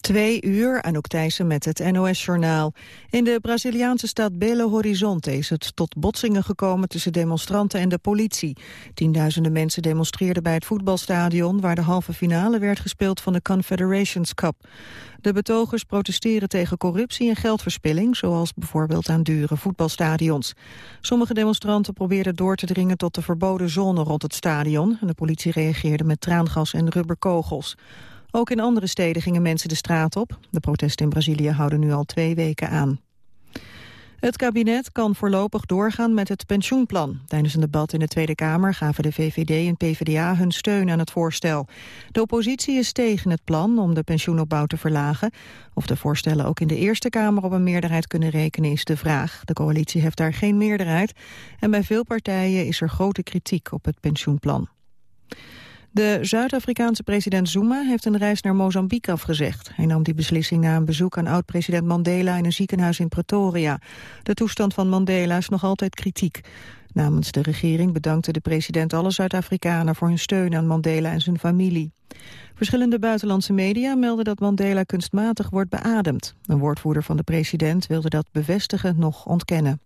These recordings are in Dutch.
Twee uur, Anouk Thijssen met het NOS-journaal. In de Braziliaanse stad Belo Horizonte is het tot botsingen gekomen tussen demonstranten en de politie. Tienduizenden mensen demonstreerden bij het voetbalstadion waar de halve finale werd gespeeld van de Confederations Cup. De betogers protesteren tegen corruptie en geldverspilling, zoals bijvoorbeeld aan dure voetbalstadions. Sommige demonstranten probeerden door te dringen tot de verboden zone rond het stadion en de politie reageerde met traangas en rubberkogels. Ook in andere steden gingen mensen de straat op. De protesten in Brazilië houden nu al twee weken aan. Het kabinet kan voorlopig doorgaan met het pensioenplan. Tijdens een debat in de Tweede Kamer gaven de VVD en PvdA hun steun aan het voorstel. De oppositie is tegen het plan om de pensioenopbouw te verlagen. Of de voorstellen ook in de Eerste Kamer op een meerderheid kunnen rekenen is de vraag. De coalitie heeft daar geen meerderheid en bij veel partijen is er grote kritiek op het pensioenplan. De Zuid-Afrikaanse president Zuma heeft een reis naar Mozambique afgezegd. Hij nam die beslissing na een bezoek aan oud-president Mandela in een ziekenhuis in Pretoria. De toestand van Mandela is nog altijd kritiek. Namens de regering bedankte de president alle Zuid-Afrikanen voor hun steun aan Mandela en zijn familie. Verschillende buitenlandse media melden dat Mandela kunstmatig wordt beademd. Een woordvoerder van de president wilde dat bevestigen nog ontkennen.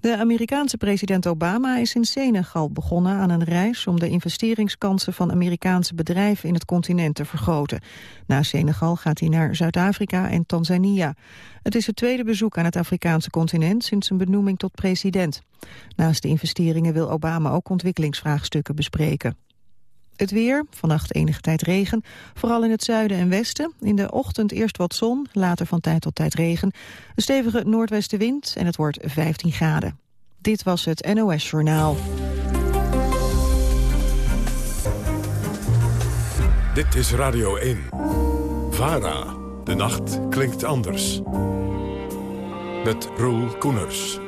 De Amerikaanse president Obama is in Senegal begonnen aan een reis om de investeringskansen van Amerikaanse bedrijven in het continent te vergroten. Na Senegal gaat hij naar Zuid-Afrika en Tanzania. Het is het tweede bezoek aan het Afrikaanse continent sinds zijn benoeming tot president. Naast de investeringen wil Obama ook ontwikkelingsvraagstukken bespreken. Het weer, vannacht enige tijd regen, vooral in het zuiden en westen. In de ochtend eerst wat zon, later van tijd tot tijd regen. Een stevige noordwestenwind en het wordt 15 graden. Dit was het NOS Journaal. Dit is Radio 1. VARA. De nacht klinkt anders. Met Roel Koeners.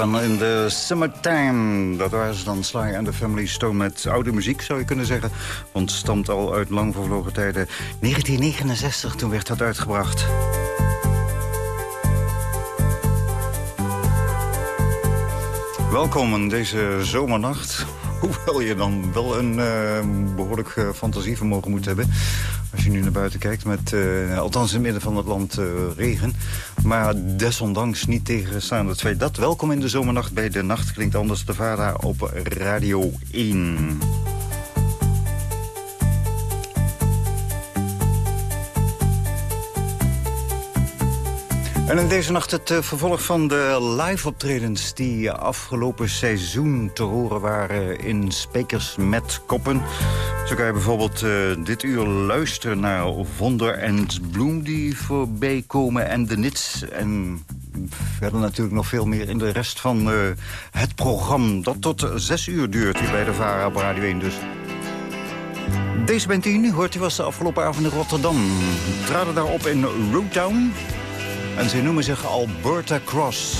Van in de summertime. Dat waren ze dan, Sly and the Family Stone met oude muziek, zou je kunnen zeggen. Want stamt al uit lang vervlogen tijden. 1969, toen werd dat uitgebracht. Welkom in deze zomernacht. Hoewel je dan wel een uh, behoorlijk uh, fantasievermogen moet hebben. Als je nu naar buiten kijkt, met, uh, althans in het midden van het land regen. Maar desondanks niet tegenstaan het feit dat. Welkom in de zomernacht bij De Nacht Klinkt Anders de Vara op Radio 1. En in deze nacht het uh, vervolg van de live-optredens... die afgelopen seizoen te horen waren in Spekers met Koppen. Zo kan bijvoorbeeld uh, dit uur luisteren naar Wonder en Bloem... die voorbij komen en de Nits. En verder natuurlijk nog veel meer in de rest van uh, het programma... dat tot zes uur duurt hier bij de VARA op Radio 1 dus. Deze die nu hoort, die was de afgelopen avond in Rotterdam. Traden daarop in Roadtown... En ze noemen zich Alberta Cross.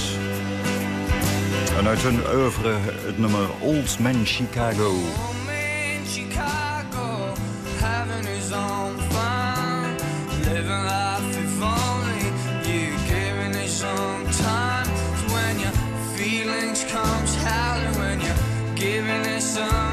En uit hun oeuvre het nummer Old Man Chicago. done.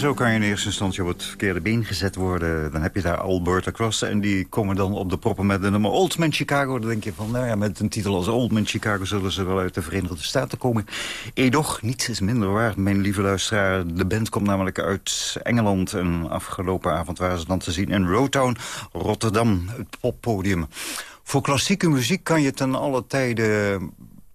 Zo kan je in eerste instantie op het verkeerde been gezet worden. Dan heb je daar Alberta Cross en die komen dan op de proppen met de nummer Old Man Chicago. Dan denk je van, nou ja, met een titel als Old Man Chicago zullen ze wel uit de Verenigde Staten komen. Edoch, niets is minder waar, mijn lieve luisteraar. De band komt namelijk uit Engeland en afgelopen avond waren ze dan te zien in Rotown, Rotterdam, het poppodium. Voor klassieke muziek kan je ten alle tijden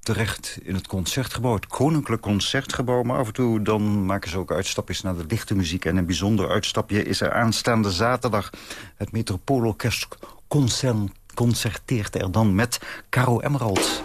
terecht in het concertgebouw, het Koninklijk Concertgebouw. Maar af en toe dan maken ze ook uitstapjes naar de lichte muziek. En een bijzonder uitstapje is er aanstaande zaterdag. Het Metropoolorkest concerteert er dan met Caro Emerald.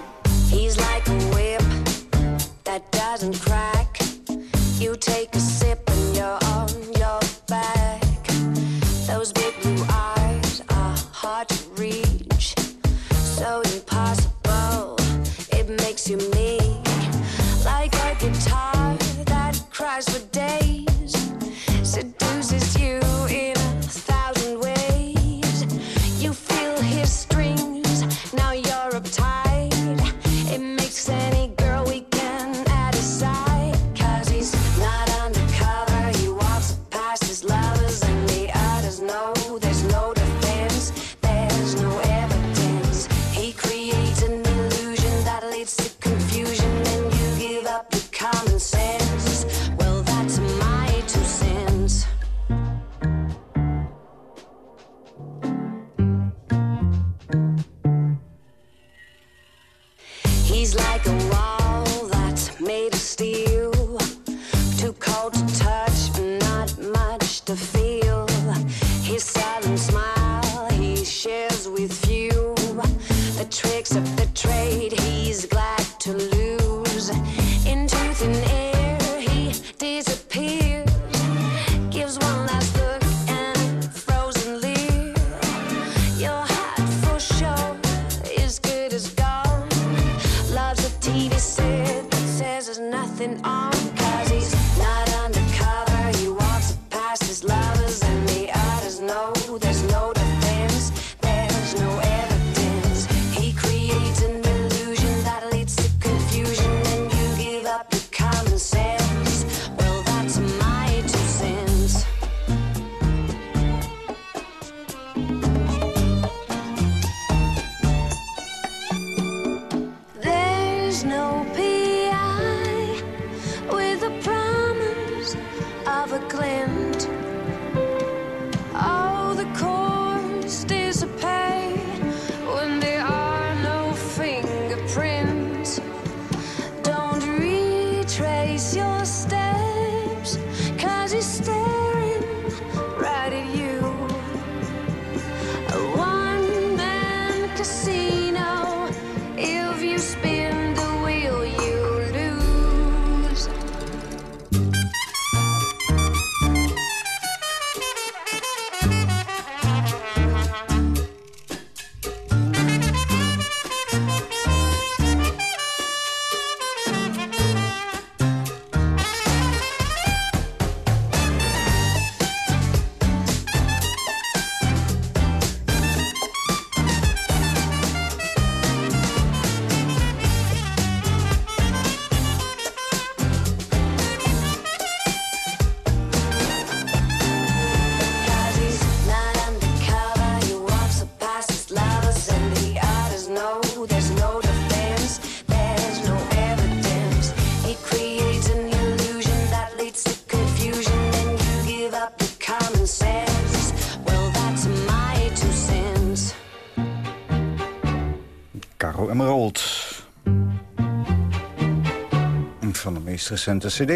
Recente cd.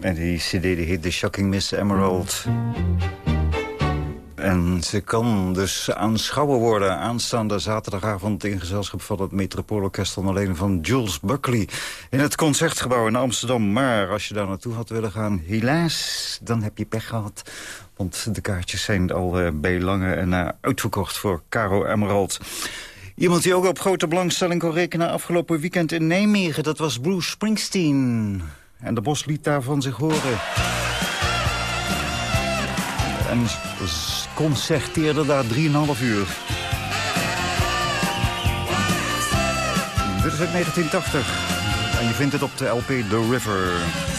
En die cd die heet The Shocking Miss Emerald. En ze kan dus aanschouwen worden aanstaande zaterdagavond... in gezelschap van het Metropoolorkest onder leiding van Jules Buckley... in het Concertgebouw in Amsterdam. Maar als je daar naartoe had willen gaan, helaas, dan heb je pech gehad. Want de kaartjes zijn al eh, bij lange en eh, uitverkocht voor Caro Emerald. Iemand die ook op grote belangstelling kon rekenen afgelopen weekend in Nijmegen... dat was Bruce Springsteen. En de Bos liet daarvan zich horen. En concerteerde daar 3,5 uur. Dit is uit 1980. En je vindt het op de LP The River.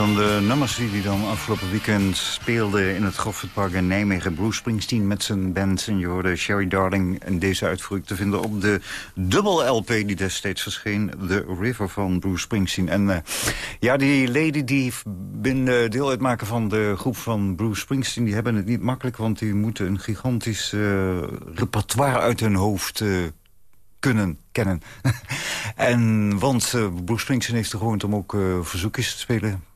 Van de nummers die dan afgelopen weekend speelde in het Goffertpark in Nijmegen. Bruce Springsteen met zijn band. En je hoorde Sherry Darling in deze uitvoering te vinden op de dubbel LP die destijds verscheen. The River van Bruce Springsteen. En uh, ja, die leden die binnen deel uitmaken van de groep van Bruce Springsteen... die hebben het niet makkelijk, want die moeten een gigantisch uh, repertoire uit hun hoofd... Uh, kunnen kennen. en want Bruce Springsteen heeft de gewoonte om ook uh, verzoekjes te spelen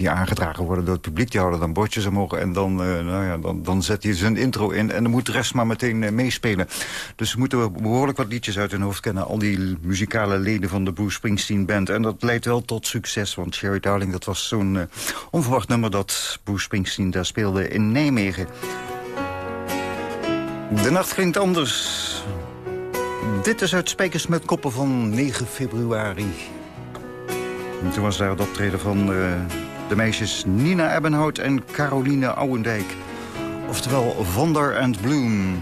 die aangedragen worden door het publiek. Die houden dan bordjes omhoog en dan, uh, nou ja, dan, dan zet hij zijn intro in... en dan moet de rest maar meteen uh, meespelen. Dus we moeten behoorlijk wat liedjes uit hun hoofd kennen... al die muzikale leden van de Bruce Springsteen Band. En dat leidt wel tot succes, want Sherry Darling... dat was zo'n uh, onverwacht nummer dat Bruce Springsteen daar speelde in Nijmegen. De nacht klinkt anders... Dit is uit Spijkers met Koppen van 9 februari. En toen was daar het optreden van de meisjes Nina Ebbenhout en Caroline Ouwendijk. Oftewel Vonder and Bloom.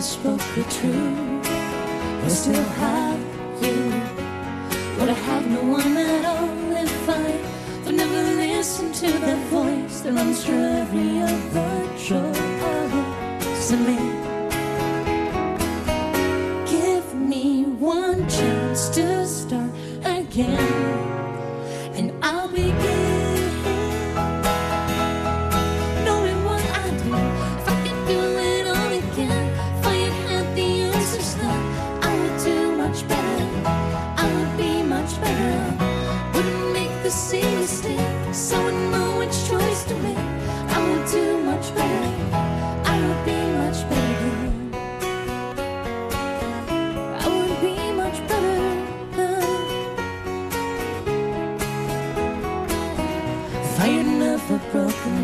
spoke true, I still no one at all if I have never listened to that voice that runs through every other choice in me. Give me one chance to start again, and I'll begin.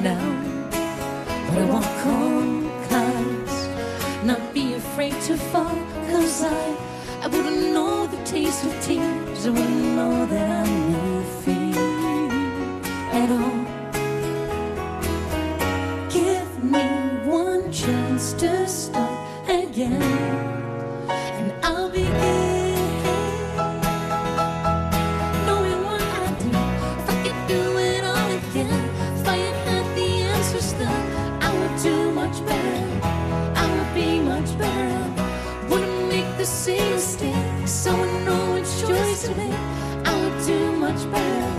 now. But I won't conquer, not be afraid to fall, cause I, I wouldn't know the taste of tears, I wouldn't know that I knew fear at all. Give me one chance to start again. see a stick, so I know which choice to make. I would do much better,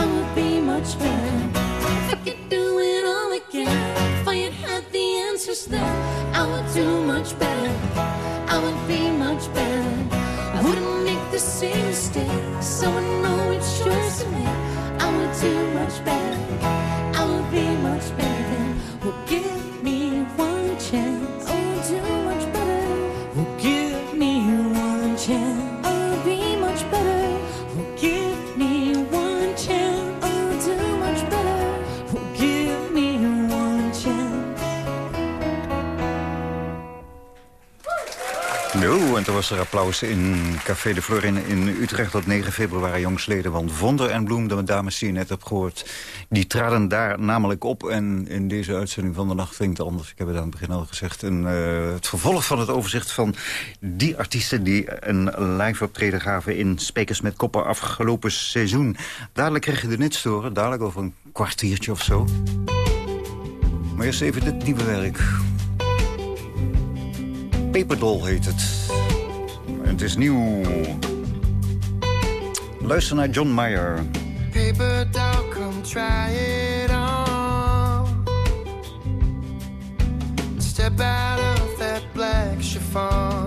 I would be much better. If I could do it all again, if I had had the answers then, I would do much better, I would be much better. I wouldn't make the same mistake, so I know which choice to make. I would do much better. Applaus in Café de Florin in Utrecht op 9 februari jongsleden. Want Vonder en Bloem, de dames die je net hebt gehoord... die traden daar namelijk op. En in deze uitzending van de nacht klinkt anders. Ik heb het aan het begin al gezegd. En, uh, het vervolg van het overzicht van die artiesten... die een live optreden gaven in Spekers met Koppen afgelopen seizoen. Dadelijk krijg je de nits horen. Dadelijk over een kwartiertje of zo. Maar eerst even dit nieuwe werk. Paperdoll heet het. Het is nieuw. Luister naar John Mayer. Paper doll, come try it on. Step out of that black chiffon.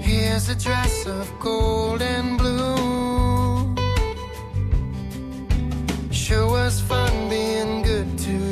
Here's a dress of gold and blue. Sure was fun being good to you.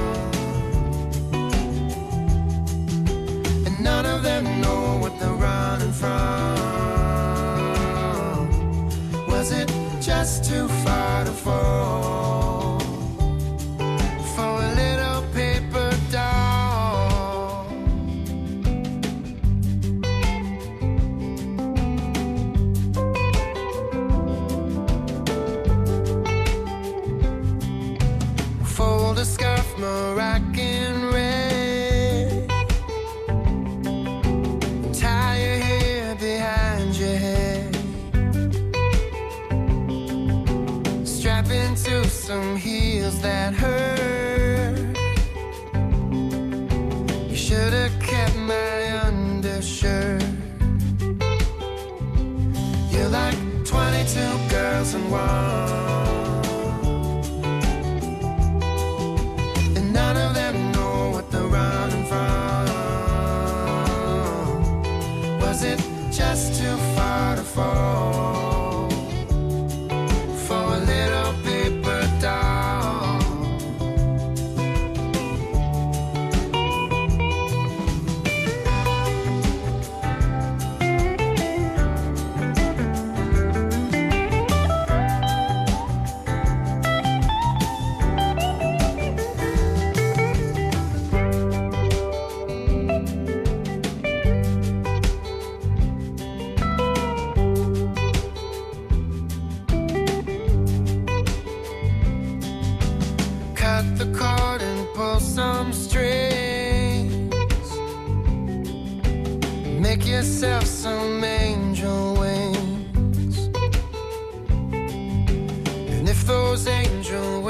None of them know what they're running from. Was it just too far Cut the cord and pull some strings. Make yourself some angel wings. And if those angel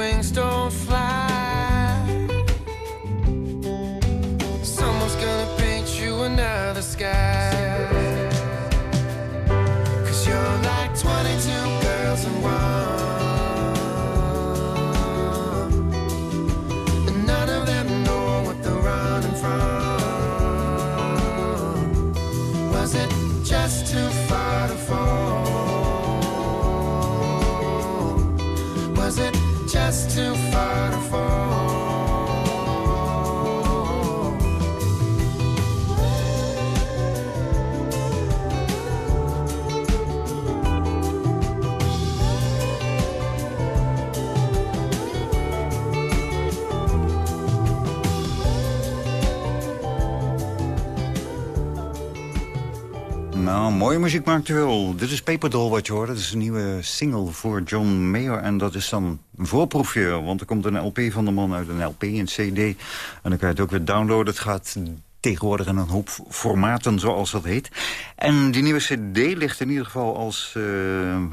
mooie muziek maakt u wel. Dit is Paperdoll wat je hoort. Dat is een nieuwe single voor John Mayer. En dat is dan een voorproefje. Want er komt een LP van de man uit een LP, een CD. En dan kan je het ook weer downloaden. Het gaat tegenwoordig in een hoop formaten, zoals dat heet. En die nieuwe cd ligt in ieder geval als eh,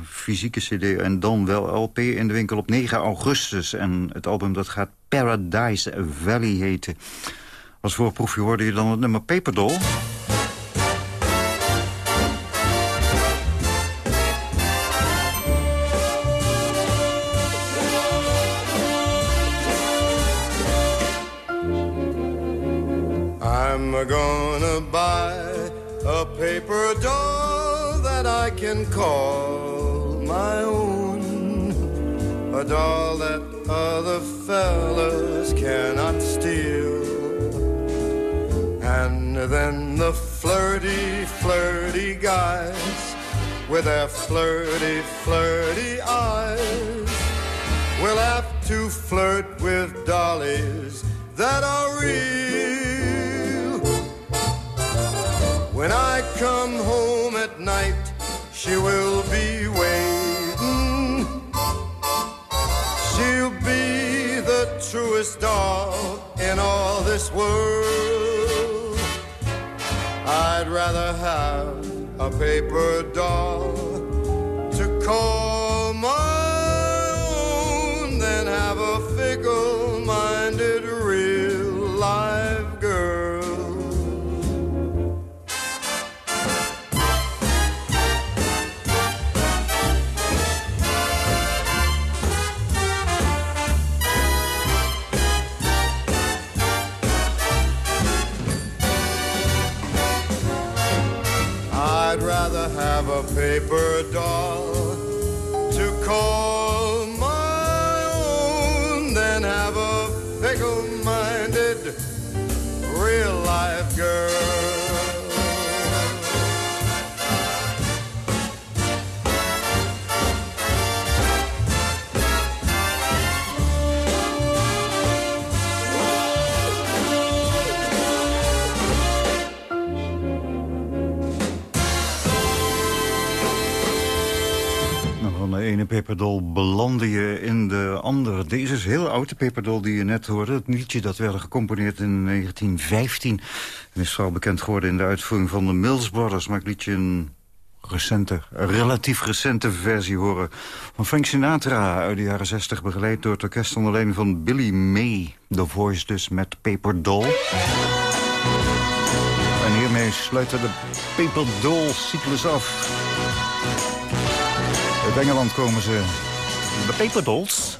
fysieke cd... en dan wel LP in de winkel op 9 augustus. En het album dat gaat Paradise Valley heten. Als voorproefje hoorde je dan het nummer Paperdoll... paper doll that I can call my own. A doll that other fellas cannot steal. And then the flirty, flirty guys with their flirty, flirty eyes will have to flirt with dollies that are real. When I come home at night, she will be waiting. She'll be the truest doll in all this world. I'd rather have a paper doll paper doll to call my own, then have a fickle minded real life girl. peperdol belandde je in de andere. Deze is heel oud, de peperdol die je net hoorde. Het liedje dat werd gecomponeerd in 1915. En is vooral bekend geworden in de uitvoering van de Mills Brothers. Maar ik liet je een recente, een relatief recente versie horen... van Frank Sinatra uit de jaren 60... begeleid door het orkest onder leiding van Billy May. The Voice dus met Paperdoll. En hiermee sluiten de Peperdol-cyclus af... Uit Engeland komen ze. De Paper Dolls.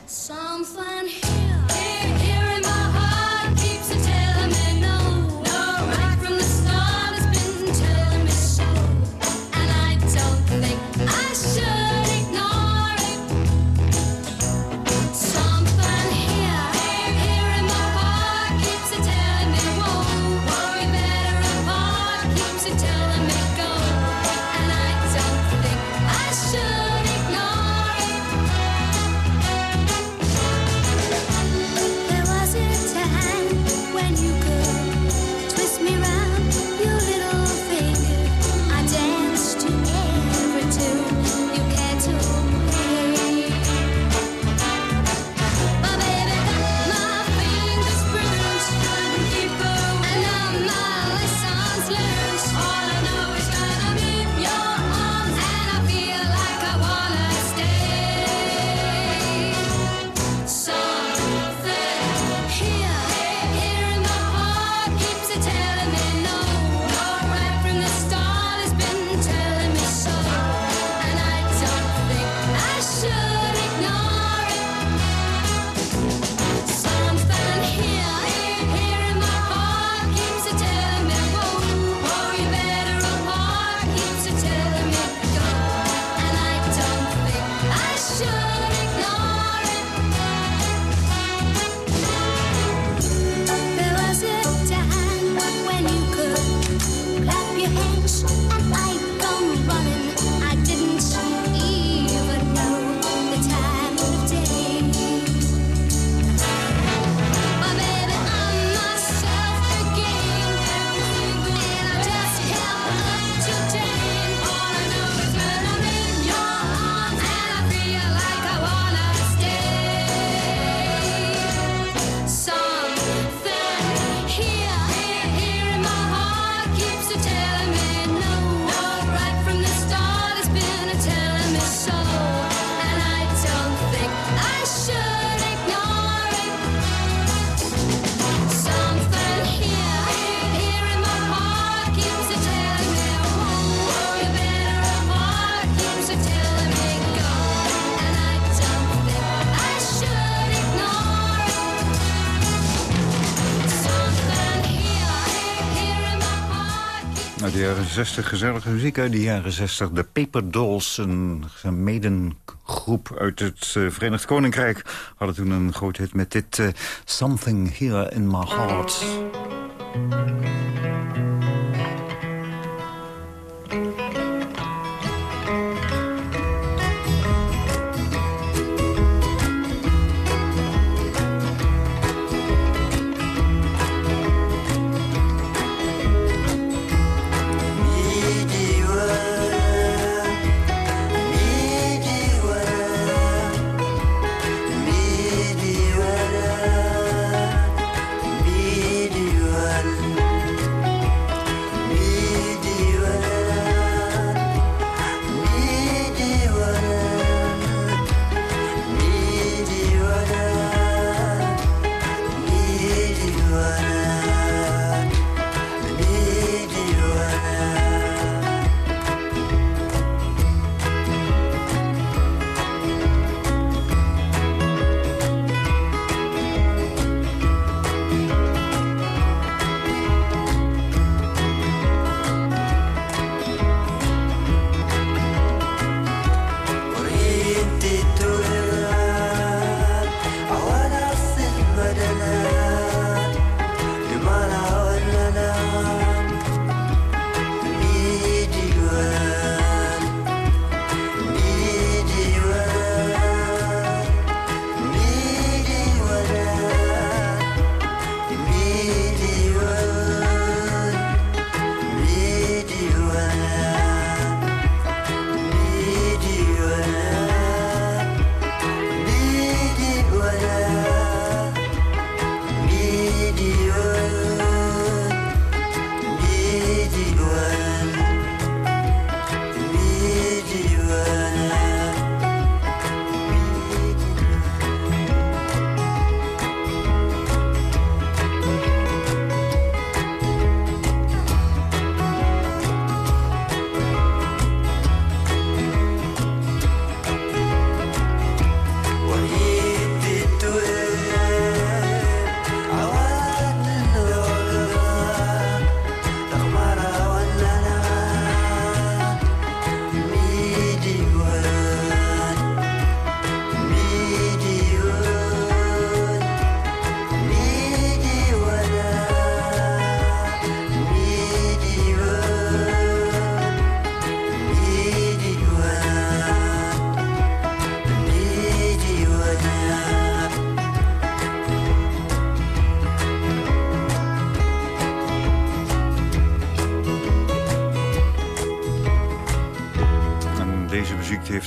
60, gezellige muziek uit de jaren 60. De Paper Dolls, een medengroep uit het eh, Verenigd Koninkrijk... hadden toen een groot hit met dit eh, Something Here in My Heart.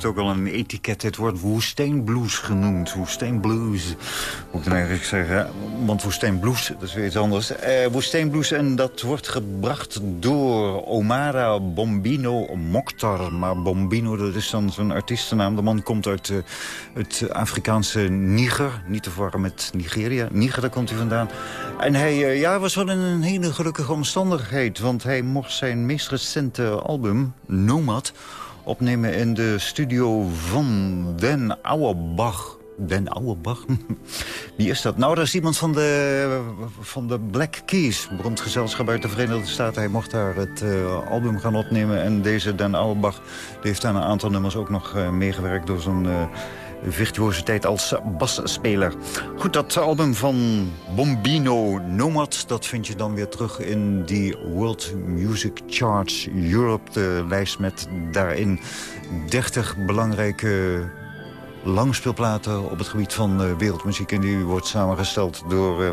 Heeft ook al een etiket. Het wordt woestijnblues genoemd. Woestijnblues, moet ik dan eigenlijk zeggen. Want woestijnblues, dat is weer iets anders. Eh, woestijnblues en dat wordt gebracht door Omara Bombino Mokhtar. Maar Bombino, dat is dan zo'n artiestennaam. De man komt uit eh, het Afrikaanse Niger. Niet te verwarren met Nigeria. Niger, daar komt hij vandaan. En hij eh, ja, was wel in een hele gelukkige omstandigheid. Want hij mocht zijn meest recente album, Nomad... opnemen in de studio van Den Auerbach. Den Auerbach? Wie is dat? Nou, dat is iemand van de, van de Black Keys. Beroemd gezelschap uit de Verenigde Staten. Hij mocht daar het eh, album gaan opnemen. En deze Den Auerbach heeft aan een aantal nummers ook nog eh, meegewerkt... door zo'n uh, virtuositeit als basspeler. Goed, dat album van Bombino Nomad... dat vind je dan weer terug in die World Music Charts Europe. De lijst met daarin 30 belangrijke langspeelplaten op het gebied van uh, wereldmuziek. En die wordt samengesteld door uh,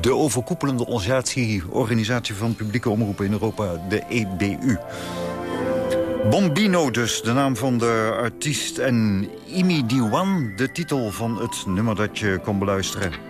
de overkoepelende organisatie, organisatie van publieke omroepen in Europa, de EBU. Bombino dus, de naam van de artiest. En Imi Diwan, de titel van het nummer dat je kon beluisteren.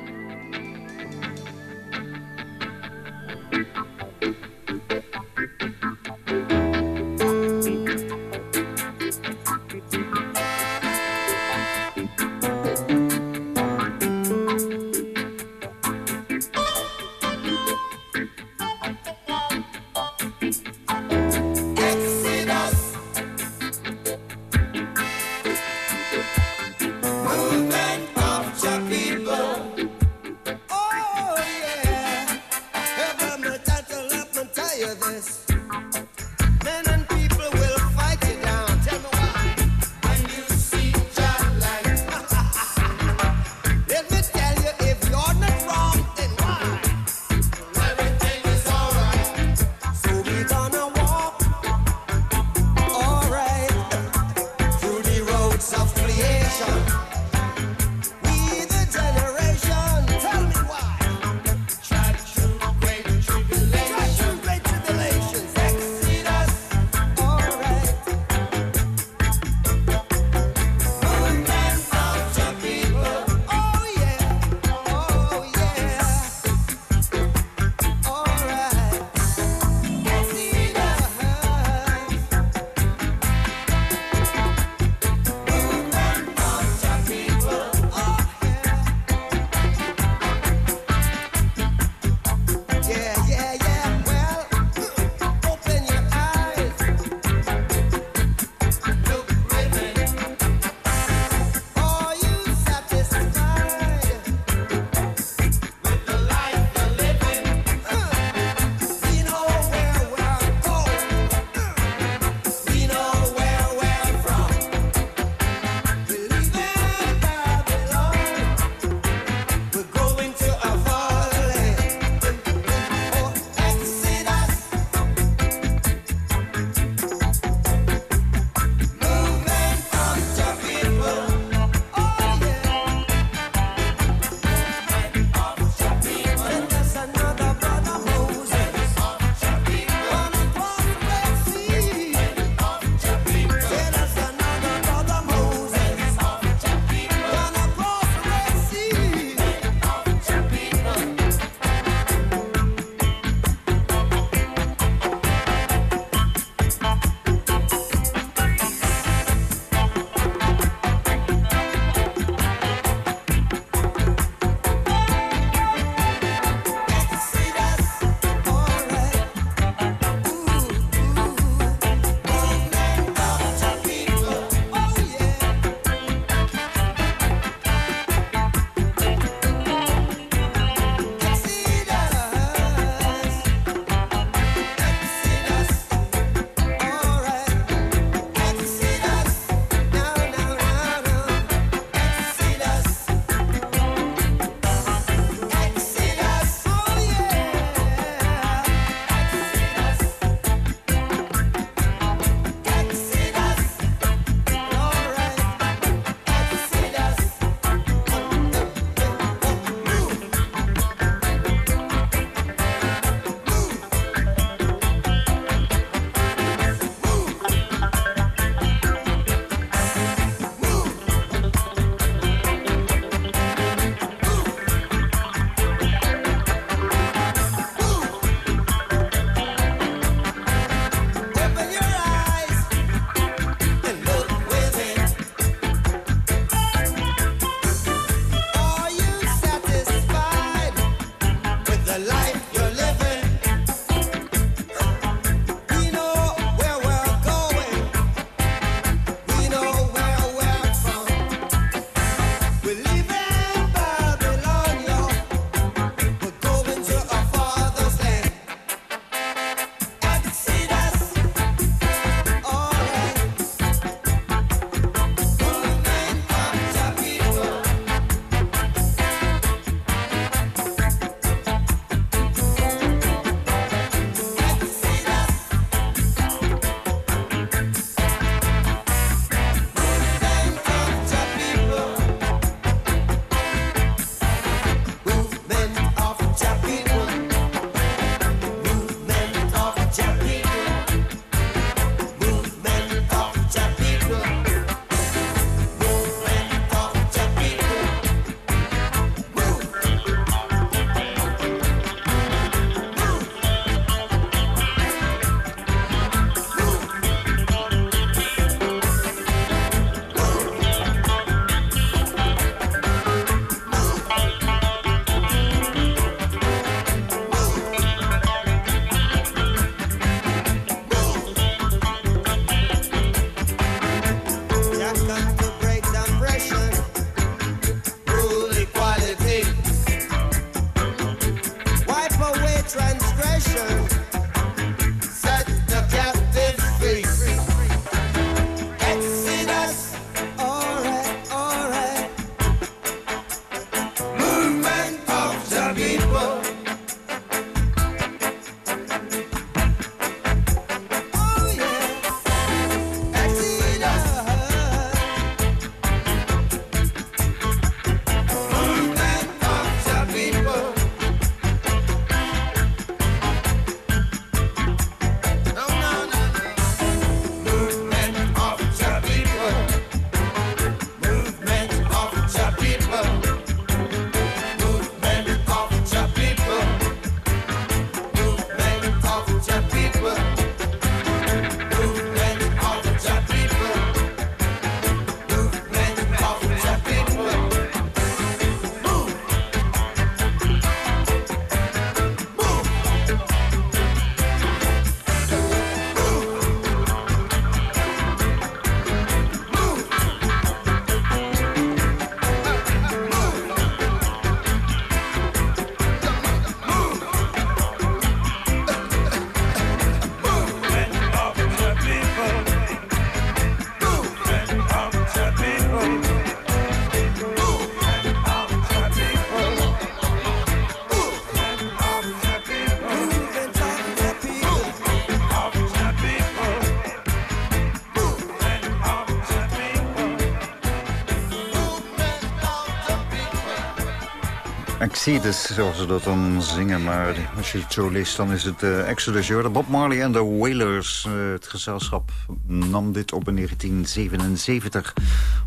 Exodus, zoals ze dat dan zingen. Maar als je het zo leest, dan is het eh, Exodus. Je Bob Marley en de Wailers. Eh, het gezelschap nam dit op in 1977.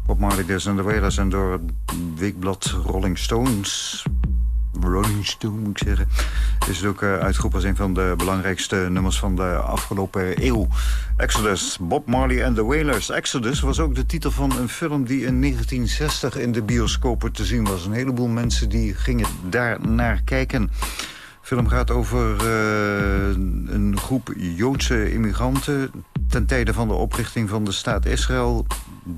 Bob Marley dus en de Wailers. En door het weekblad Rolling Stones... Rolling Stone, moet ik zeggen. Is het ook uh, uitgeroepen als een van de belangrijkste nummers van de afgelopen eeuw. Exodus, Bob Marley en the Wailers. Exodus was ook de titel van een film die in 1960 in de bioscopen te zien was. Een heleboel mensen die gingen daar naar kijken. Film gaat over uh, een groep Joodse immigranten... ten tijde van de oprichting van de staat Israël.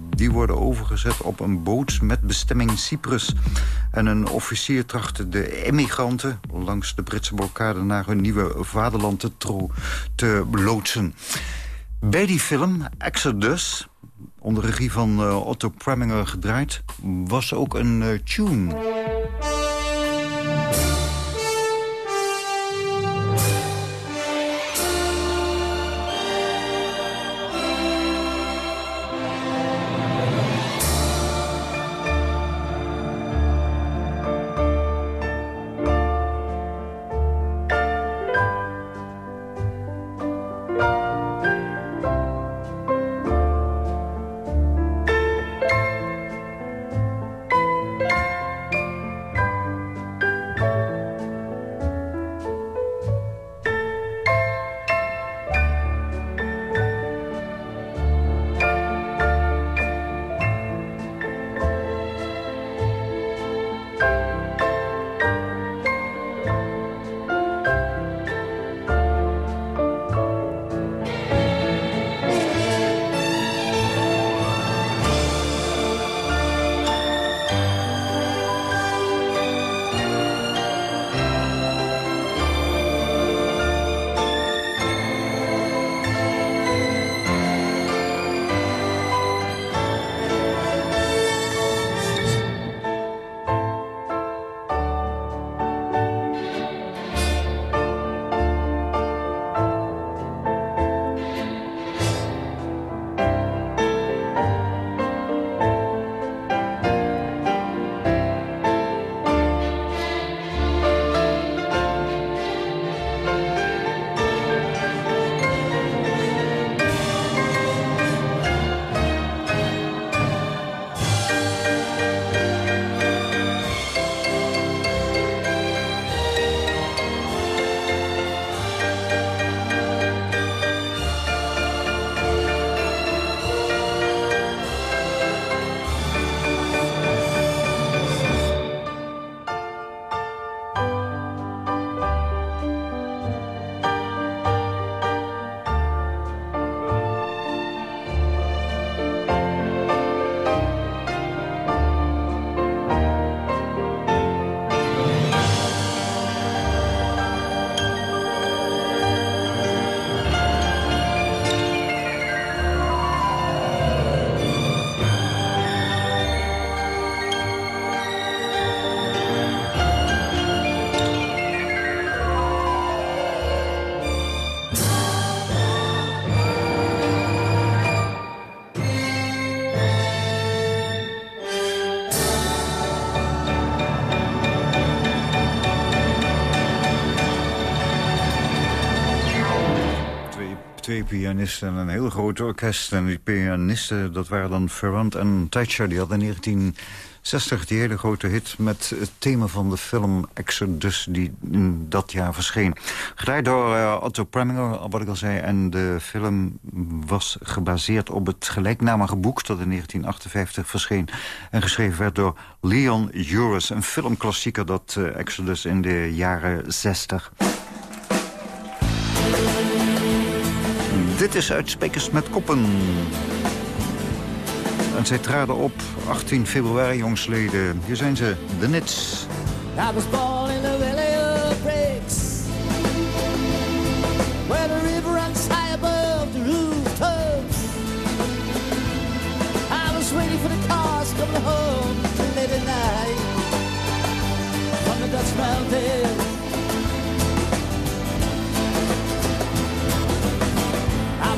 Die worden overgezet op een boot met bestemming Cyprus. En een officier trachtte de immigranten langs de Britse blokkade... naar hun nieuwe vaderland te, te loodsen. Bij die film, Exodus, onder regie van uh, Otto Preminger gedraaid... was ook een uh, tune... twee pianisten en een heel groot orkest. En die pianisten, dat waren dan Ferrand en Thatcher. Die hadden in 1960 die hele grote hit met het thema van de film Exodus... die in dat jaar verscheen. Gedraaid door uh, Otto Preminger, wat ik al zei. En de film was gebaseerd op het gelijknamige boek... dat in 1958 verscheen. En geschreven werd door Leon Uris. Een filmklassieker, dat uh, Exodus in de jaren 60. Dit is uit Spekers met Koppen. En zij traden op 18 februari, jongsleden. Hier zijn ze, de Nits. I was born in the valley of Where the river runs high above the rooftops I was waiting for the cars coming home late at night From the Dutch mountains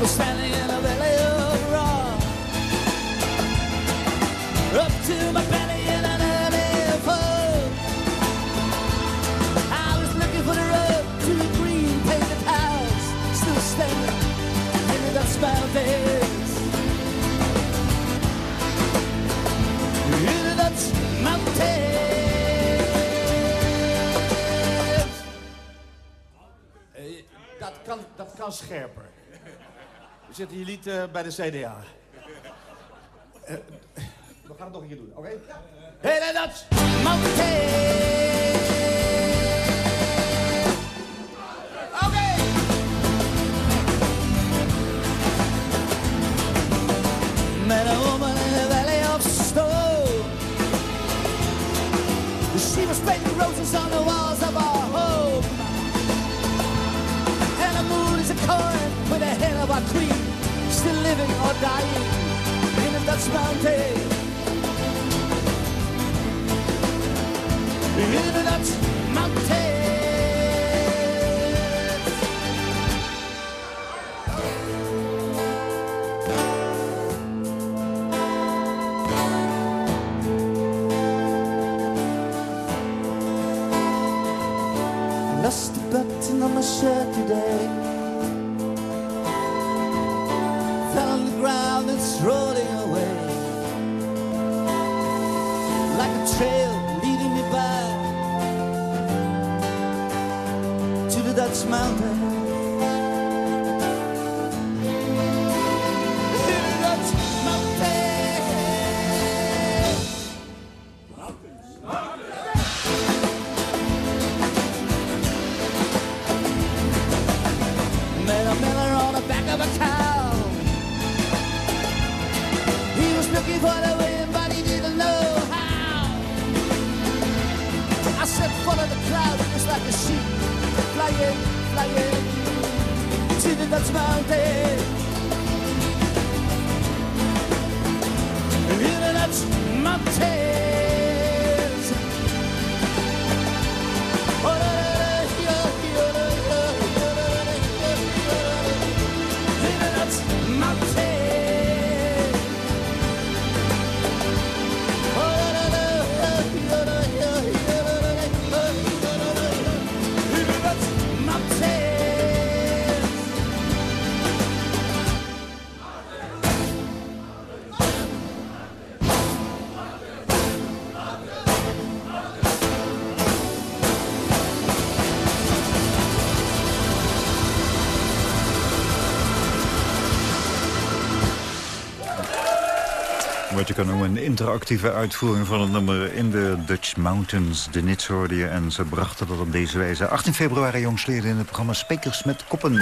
standing in the valley of. Up to my belly in an enemy fog. I was looking for the road to the green painted house. Still standing in the dust by days. In the dust mountain. Eh, dat kan, dat kan scherper. Zitten niet eh, bij de CDA. Eh, we gaan het nog een keer doen, oké? Hey, dat! Met a woman in the valley of stone. She was painting roses on the walls of our home. And the moon is a coin with the head of our queen, still living or dying in a Dutch mountain. In the Dutch mountain. Lost the button on my shirt today. To Wat je kan noemen een interactieve uitvoering van het nummer in de Dutch Mountains. De Nits en ze brachten dat op deze wijze. 18 februari jongsleden in het programma Spekers met Koppen.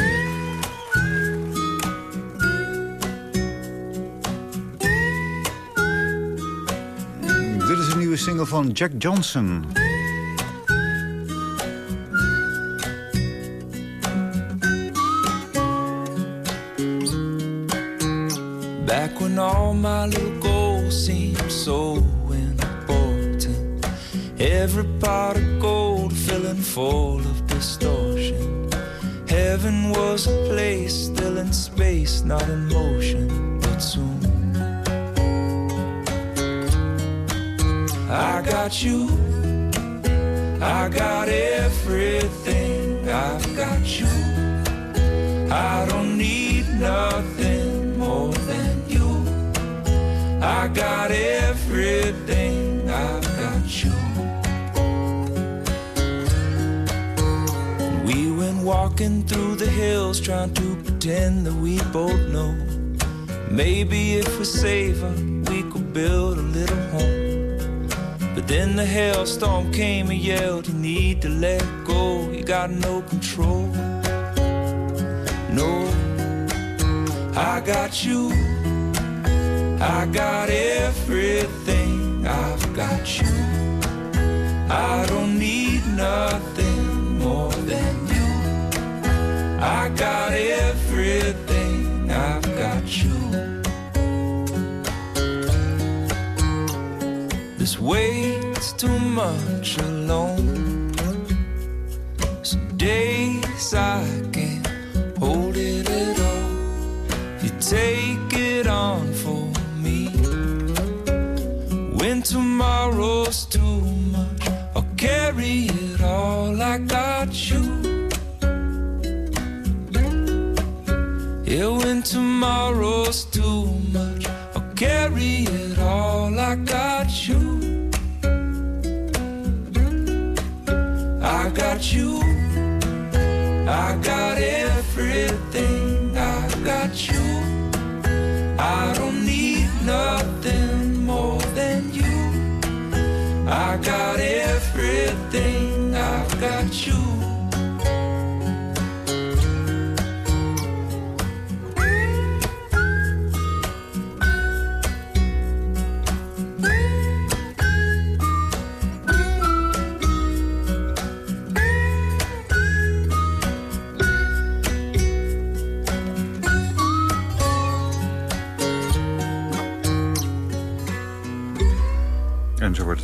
Dit is een nieuwe single van Jack Johnson. Back when all my Every pot of gold filling full of distortion. Heaven was a place still in space, not in motion, but soon. I got you, I got everything, I've got you. I don't need nothing more than you. I got everything, walking through the hills trying to pretend that we both know. Maybe if we save her, we could build a little home. But then the hailstorm came and yelled, You need to let go, you got no control. No, I got you. I got everything. I've got you. I don't need nothing more than. I got everything. I've got you. This weight's too much alone. Some days I can't hold it at all. You take it on for me. When tomorrow's too much, I'll carry it tomorrow's doom.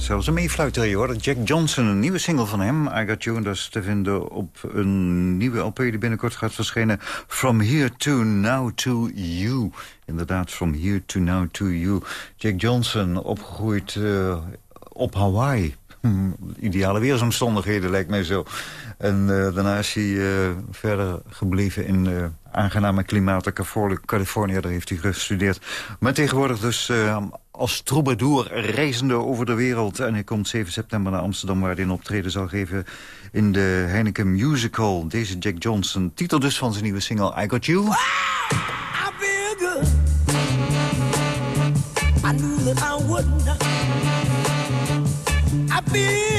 Zelfs een meefluiter hier, hoor. Jack Johnson, een nieuwe single van hem. I Got You, en dat is te vinden op een nieuwe LP... die binnenkort gaat verschijnen. From Here to Now to You. Inderdaad, From Here to Now to You. Jack Johnson, opgegroeid eh, op Hawaii. Ideale weersomstandigheden, lijkt mij zo. En eh, daarna is hij eh, verder gebleven in aangename klimaten. Californië, daar heeft hij gestudeerd. Maar tegenwoordig dus eh, als troubadour reizende over de wereld. En hij komt 7 september naar Amsterdam... waar hij een optreden zal geven in de Heineken Musical. Deze Jack Johnson, titel dus van zijn nieuwe single I Got You. I. I knew that I wouldn't. I feel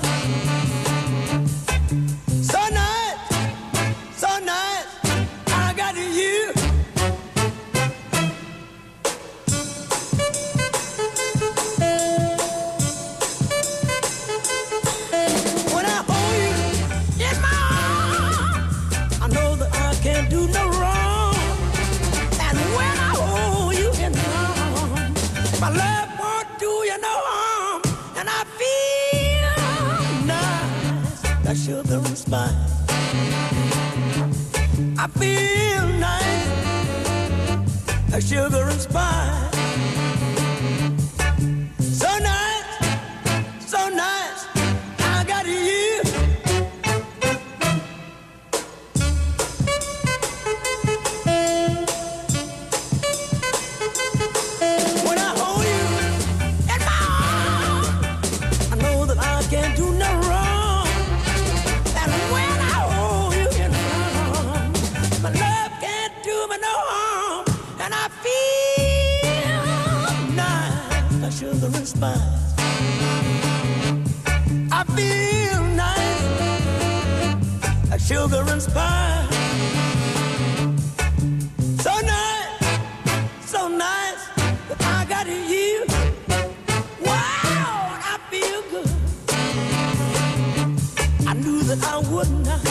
Nice, like sugar and spice. I feel nice, like sugar and spice. And spice. So nice, so nice that I got you. Wow, I feel good. I knew that I wouldn't. I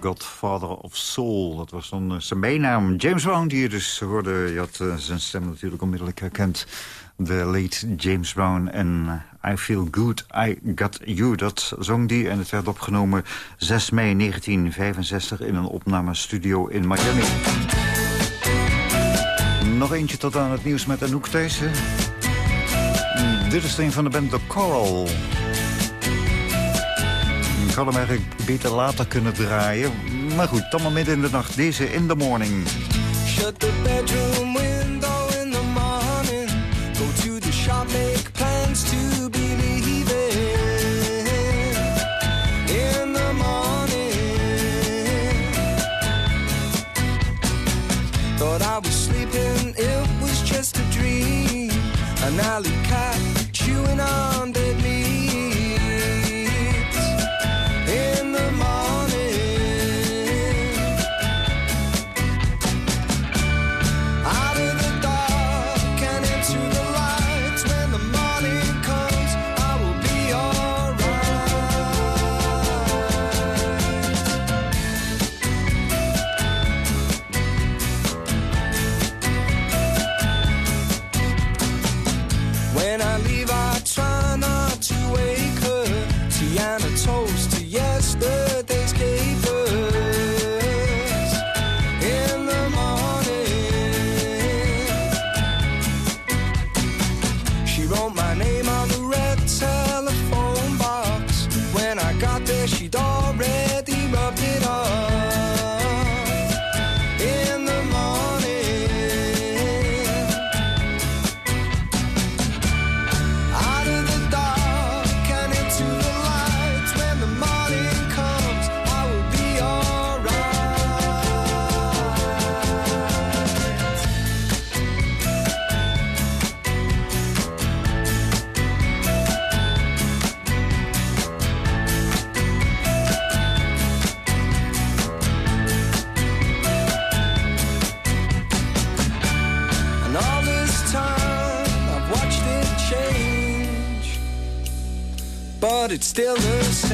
Godfather of Soul. Dat was dan eh, zijn bijnaam. James Brown, die je dus hoorde. Je had eh, zijn stem natuurlijk onmiddellijk herkend. De late James Brown en eh, I Feel Good, I Got You. Dat zong die en het werd opgenomen 6 mei 1965... in een opnamestudio in Miami. Nog eentje tot aan het nieuws met Anouk Thijssen. Dit is een van de band The Coral. Ik had hem eigenlijk beter later kunnen draaien. Maar goed, dan maar midden in de nacht. Deze in the morning. Shut the bedroom window in the morning. Go to the shop, make plans to be leaving. In the morning. Thought I was sleeping, it was just a dream. An alley cat chewing on dead. estrelas.